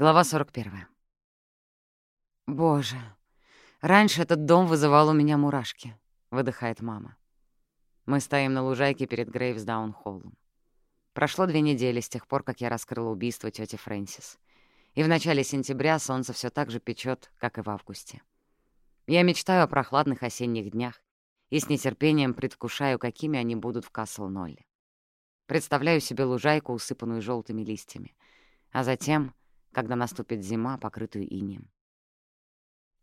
Глава 41. «Боже, раньше этот дом вызывал у меня мурашки», — выдыхает мама. Мы стоим на лужайке перед Грейвсдаун-холлом. Прошло две недели с тех пор, как я раскрыла убийство тети Фрэнсис. И в начале сентября солнце все так же печет, как и в августе. Я мечтаю о прохладных осенних днях и с нетерпением предвкушаю, какими они будут в Касл-Нолле. Представляю себе лужайку, усыпанную желтыми листьями, а затем когда наступит зима, покрытую инеем.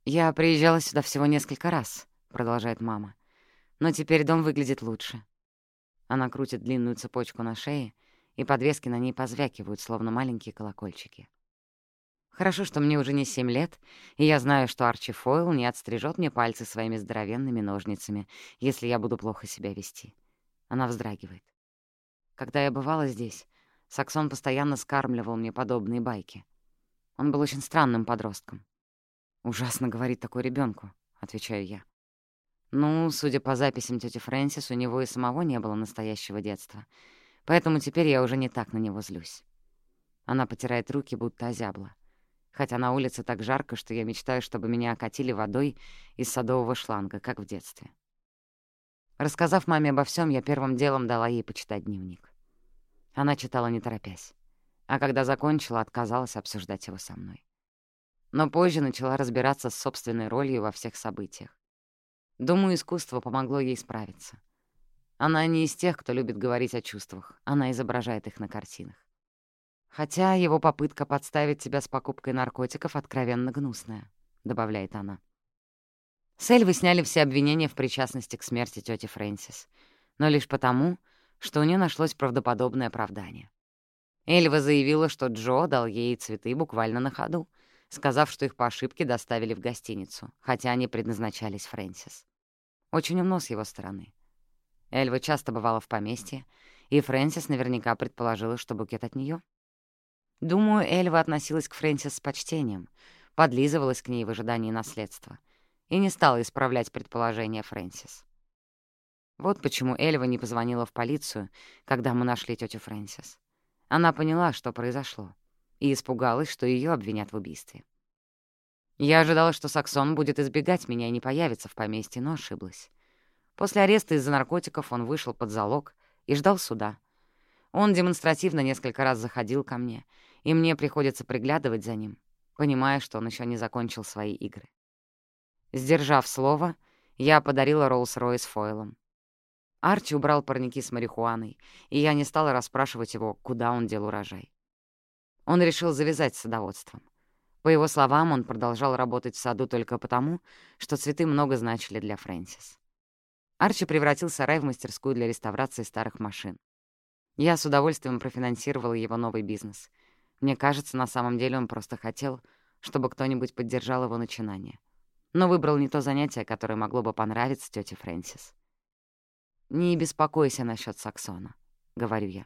«Я приезжала сюда всего несколько раз», — продолжает мама. «Но теперь дом выглядит лучше». Она крутит длинную цепочку на шее, и подвески на ней позвякивают, словно маленькие колокольчики. Хорошо, что мне уже не семь лет, и я знаю, что Арчи Фойл не отстрижет мне пальцы своими здоровенными ножницами, если я буду плохо себя вести. Она вздрагивает. Когда я бывала здесь, Саксон постоянно скармливал мне подобные байки. Он был очень странным подростком. «Ужасно говорить такой ребенку, отвечаю я. Ну, судя по записям тети Фрэнсис, у него и самого не было настоящего детства, поэтому теперь я уже не так на него злюсь. Она потирает руки, будто озябла. Хотя на улице так жарко, что я мечтаю, чтобы меня окатили водой из садового шланга, как в детстве. Рассказав маме обо всем, я первым делом дала ей почитать дневник. Она читала не торопясь а когда закончила, отказалась обсуждать его со мной. Но позже начала разбираться с собственной ролью во всех событиях. Думаю, искусство помогло ей справиться. Она не из тех, кто любит говорить о чувствах, она изображает их на картинах. Хотя его попытка подставить тебя с покупкой наркотиков откровенно гнусная, — добавляет она. С Эльвы сняли все обвинения в причастности к смерти тети Фрэнсис, но лишь потому, что у нее нашлось правдоподобное оправдание. Эльва заявила, что Джо дал ей цветы буквально на ходу, сказав, что их по ошибке доставили в гостиницу, хотя они предназначались Фрэнсис. Очень умно с его стороны. Эльва часто бывала в поместье, и Фрэнсис наверняка предположила, что букет от нее. Думаю, Эльва относилась к Фрэнсис с почтением, подлизывалась к ней в ожидании наследства и не стала исправлять предположения Фрэнсис. Вот почему Эльва не позвонила в полицию, когда мы нашли тетю Фрэнсис. Она поняла, что произошло, и испугалась, что ее обвинят в убийстве. Я ожидала, что Саксон будет избегать меня и не появится в поместье, но ошиблась. После ареста из-за наркотиков он вышел под залог и ждал суда. Он демонстративно несколько раз заходил ко мне, и мне приходится приглядывать за ним, понимая, что он еще не закончил свои игры. Сдержав слово, я подарила Роллс-Ройс фойлом. Арчи убрал парники с марихуаной, и я не стала расспрашивать его, куда он дел урожай. Он решил завязать с садоводством. По его словам, он продолжал работать в саду только потому, что цветы много значили для Фрэнсис. Арчи превратил сарай в мастерскую для реставрации старых машин. Я с удовольствием профинансировала его новый бизнес. Мне кажется, на самом деле он просто хотел, чтобы кто-нибудь поддержал его начинание. Но выбрал не то занятие, которое могло бы понравиться тете Фрэнсис. «Не беспокойся насчет Саксона», — говорю я.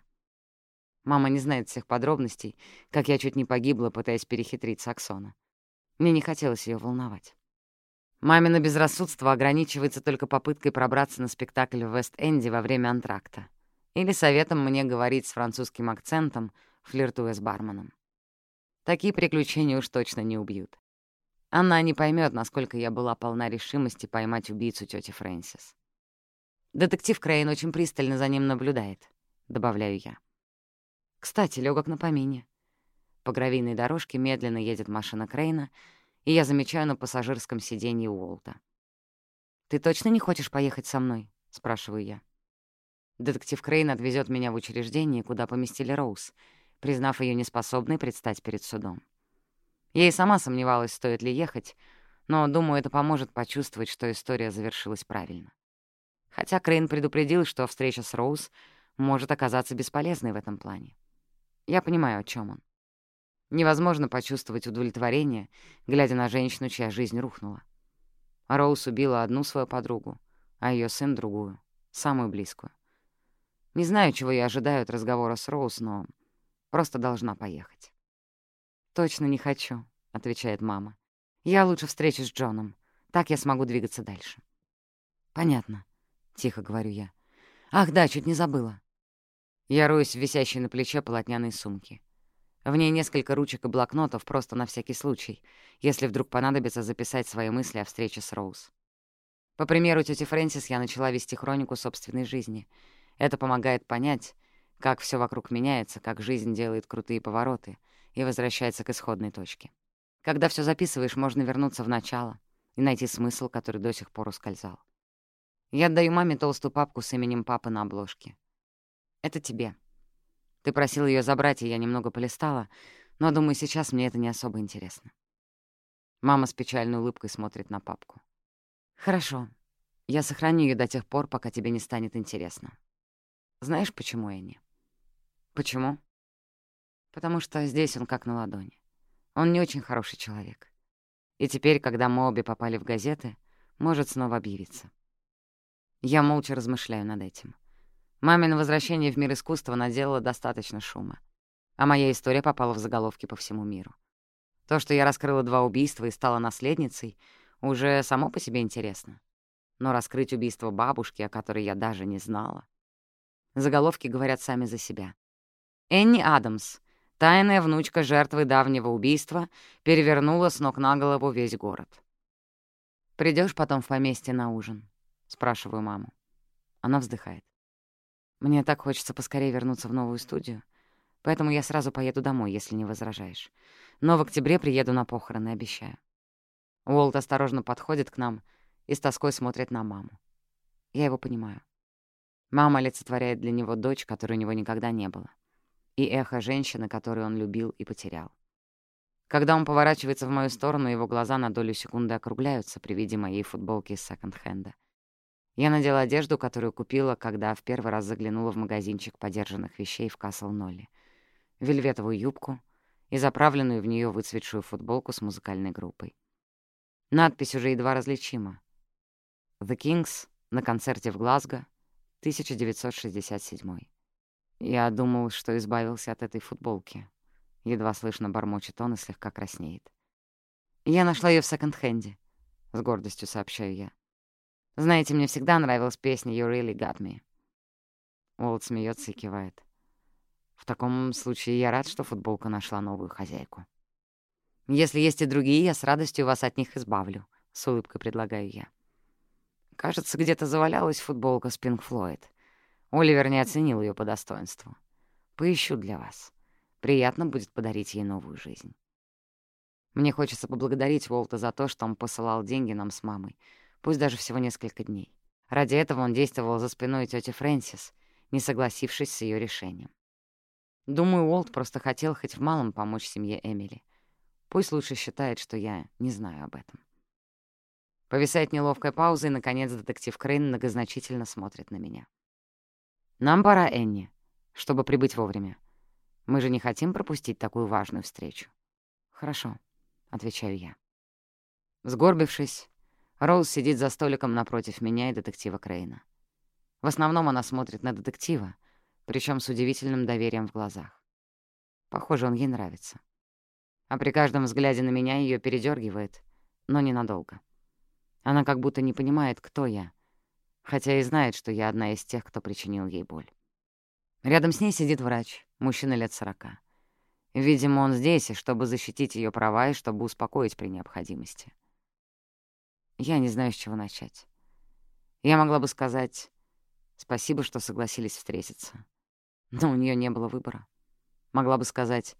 Мама не знает всех подробностей, как я чуть не погибла, пытаясь перехитрить Саксона. Мне не хотелось ее волновать. Мамино безрассудство ограничивается только попыткой пробраться на спектакль в Вест-Энде во время антракта или советом мне говорить с французским акцентом, флиртуя с барменом. Такие приключения уж точно не убьют. Она не поймет, насколько я была полна решимости поймать убийцу тети Фрэнсис. Детектив Крейн очень пристально за ним наблюдает, добавляю я. Кстати, легок на помине. По гравийной дорожке медленно едет машина Крейна, и я замечаю на пассажирском сиденье Уолта. «Ты точно не хочешь поехать со мной?» — спрашиваю я. Детектив Крейн отвезет меня в учреждение, куда поместили Роуз, признав ее неспособной предстать перед судом. Я и сама сомневалась, стоит ли ехать, но, думаю, это поможет почувствовать, что история завершилась правильно. Хотя Крейн предупредил, что встреча с Роуз может оказаться бесполезной в этом плане. Я понимаю, о чем он. Невозможно почувствовать удовлетворение, глядя на женщину, чья жизнь рухнула. Роуз убила одну свою подругу, а ее сын — другую, самую близкую. Не знаю, чего я ожидаю от разговора с Роуз, но просто должна поехать. «Точно не хочу», — отвечает мама. «Я лучше встречусь с Джоном. Так я смогу двигаться дальше». «Понятно тихо говорю я. «Ах, да, чуть не забыла». Я роюсь в висящей на плече полотняной сумке. В ней несколько ручек и блокнотов просто на всякий случай, если вдруг понадобится записать свои мысли о встрече с Роуз. По примеру тети Фрэнсис я начала вести хронику собственной жизни. Это помогает понять, как все вокруг меняется, как жизнь делает крутые повороты и возвращается к исходной точке. Когда все записываешь, можно вернуться в начало и найти смысл, который до сих пор ускользал. Я отдаю маме толстую папку с именем папы на обложке. Это тебе. Ты просил ее забрать, и я немного полистала, но, думаю, сейчас мне это не особо интересно. Мама с печальной улыбкой смотрит на папку. «Хорошо. Я сохраню ее до тех пор, пока тебе не станет интересно. Знаешь, почему, Энни?» «Почему?» «Потому что здесь он как на ладони. Он не очень хороший человек. И теперь, когда мы обе попали в газеты, может снова объявиться. Я молча размышляю над этим. Мамино возвращение в мир искусства наделало достаточно шума. А моя история попала в заголовки по всему миру. То, что я раскрыла два убийства и стала наследницей, уже само по себе интересно. Но раскрыть убийство бабушки, о которой я даже не знала... Заголовки говорят сами за себя. Энни Адамс, тайная внучка жертвы давнего убийства, перевернула с ног на голову весь город. Придешь потом в поместье на ужин?» — спрашиваю маму. Она вздыхает. «Мне так хочется поскорее вернуться в новую студию, поэтому я сразу поеду домой, если не возражаешь. Но в октябре приеду на похороны, обещаю». Уолт осторожно подходит к нам и с тоской смотрит на маму. Я его понимаю. Мама олицетворяет для него дочь, которой у него никогда не было, и эхо женщины, которую он любил и потерял. Когда он поворачивается в мою сторону, его глаза на долю секунды округляются при виде моей футболки из секонд-хенда. Я надела одежду, которую купила, когда в первый раз заглянула в магазинчик подержанных вещей в Касл-Нолли. Вельветовую юбку и заправленную в нее выцветшую футболку с музыкальной группой. Надпись уже едва различима. «The Kings» на концерте в Глазго, 1967. Я думал, что избавился от этой футболки. Едва слышно бормочет он и слегка краснеет. Я нашла ее в секонд-хенде, с гордостью сообщаю я. Знаете, мне всегда нравилась песня «You really got me». Уолт смеется и кивает. В таком случае я рад, что футболка нашла новую хозяйку. Если есть и другие, я с радостью вас от них избавлю», — с улыбкой предлагаю я. Кажется, где-то завалялась футболка с Pink Floyd. Оливер не оценил ее по достоинству. Поищу для вас. Приятно будет подарить ей новую жизнь. Мне хочется поблагодарить Уолта за то, что он посылал деньги нам с мамой, пусть даже всего несколько дней. Ради этого он действовал за спиной тети Фрэнсис, не согласившись с ее решением. Думаю, Уолт просто хотел хоть в малом помочь семье Эмили. Пусть лучше считает, что я не знаю об этом. Повисает неловкая пауза, и, наконец, детектив Крейн многозначительно смотрит на меня. «Нам пора, Энни, чтобы прибыть вовремя. Мы же не хотим пропустить такую важную встречу». «Хорошо», — отвечаю я. Сгорбившись, Роуз сидит за столиком напротив меня и детектива Крейна. В основном она смотрит на детектива, причем с удивительным доверием в глазах. Похоже, он ей нравится а при каждом взгляде на меня ее передергивает, но ненадолго. Она как будто не понимает, кто я, хотя и знает, что я одна из тех, кто причинил ей боль. Рядом с ней сидит врач, мужчина лет сорока. Видимо, он здесь, чтобы защитить ее права и чтобы успокоить при необходимости. Я не знаю, с чего начать. Я могла бы сказать «спасибо, что согласились встретиться». Но у нее не было выбора. Могла бы сказать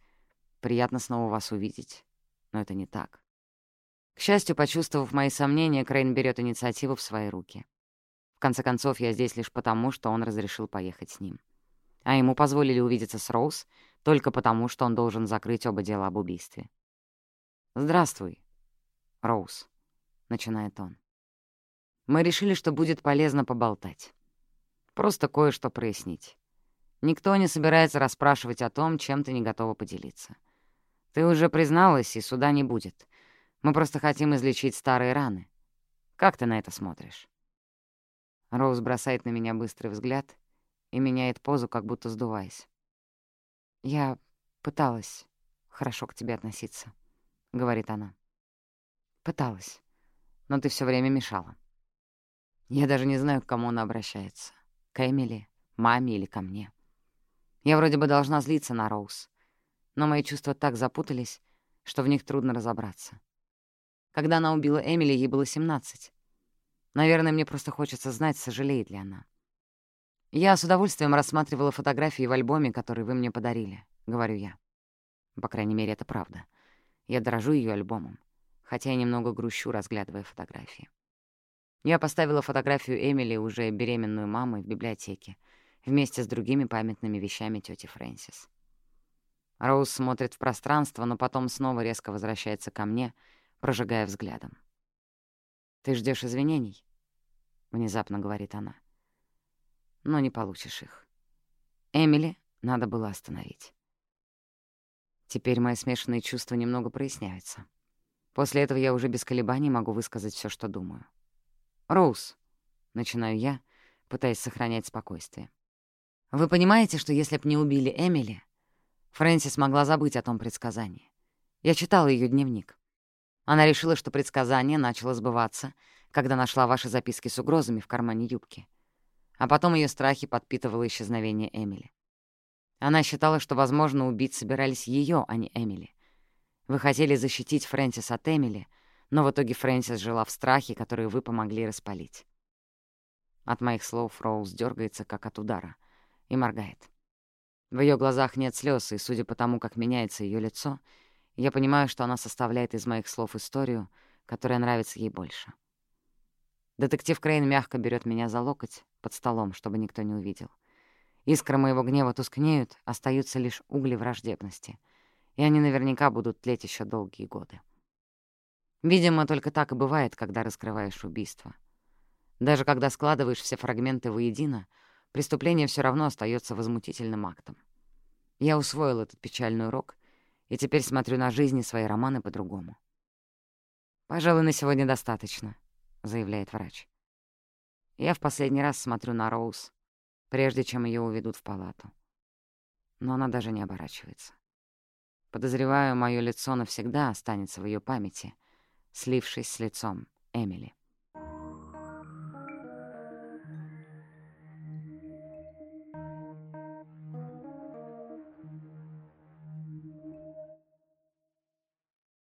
Приятно снова вас увидеть. Но это не так. К счастью, почувствовав мои сомнения, Крейн берет инициативу в свои руки. В конце концов, я здесь лишь потому, что он разрешил поехать с ним. А ему позволили увидеться с Роуз только потому, что он должен закрыть оба дела об убийстве. «Здравствуй, Роуз», — начинает он. «Мы решили, что будет полезно поболтать. Просто кое-что прояснить. Никто не собирается расспрашивать о том, чем ты не готова поделиться. Ты уже призналась, и суда не будет. Мы просто хотим излечить старые раны. Как ты на это смотришь?» Роуз бросает на меня быстрый взгляд и меняет позу, как будто сдуваясь. «Я пыталась хорошо к тебе относиться», — говорит она. «Пыталась, но ты все время мешала. Я даже не знаю, к кому она обращается. К Эмили, маме или ко мне. Я вроде бы должна злиться на Роуз, но мои чувства так запутались, что в них трудно разобраться. Когда она убила Эмили, ей было 17. Наверное, мне просто хочется знать, сожалеет ли она. «Я с удовольствием рассматривала фотографии в альбоме, который вы мне подарили», — говорю я. По крайней мере, это правда. Я дорожу ее альбомом, хотя и немного грущу, разглядывая фотографии. Я поставила фотографию Эмили, уже беременную мамой, в библиотеке, вместе с другими памятными вещами тети Фрэнсис. Роуз смотрит в пространство, но потом снова резко возвращается ко мне, прожигая взглядом. «Ты ждешь извинений?» — внезапно говорит она. «Но не получишь их. Эмили надо было остановить». Теперь мои смешанные чувства немного проясняются. После этого я уже без колебаний могу высказать все, что думаю. «Роуз», — начинаю я, пытаясь сохранять спокойствие. «Вы понимаете, что если б не убили Эмили, Фрэнсис могла забыть о том предсказании. Я читала ее дневник. Она решила, что предсказание начало сбываться, когда нашла ваши записки с угрозами в кармане юбки. А потом ее страхи подпитывало исчезновение Эмили. Она считала, что, возможно, убить собирались ее, а не Эмили. Вы хотели защитить Фрэнсис от Эмили, но в итоге Фрэнсис жила в страхе, который вы помогли распалить. От моих слов Роуз дергается, как от удара, и моргает. В ее глазах нет слез, и, судя по тому, как меняется ее лицо, я понимаю, что она составляет из моих слов историю, которая нравится ей больше. Детектив Крейн мягко берет меня за локоть под столом, чтобы никто не увидел. Искры моего гнева тускнеют, остаются лишь угли враждебности, и они наверняка будут тлеть еще долгие годы. Видимо, только так и бывает, когда раскрываешь убийство. Даже когда складываешь все фрагменты воедино — преступление все равно остается возмутительным актом. Я усвоил этот печальный урок и теперь смотрю на жизнь и свои романы по-другому. «Пожалуй, на сегодня достаточно», — заявляет врач. Я в последний раз смотрю на Роуз, прежде чем ее уведут в палату. Но она даже не оборачивается. Подозреваю, мое лицо навсегда останется в ее памяти, слившись с лицом Эмили.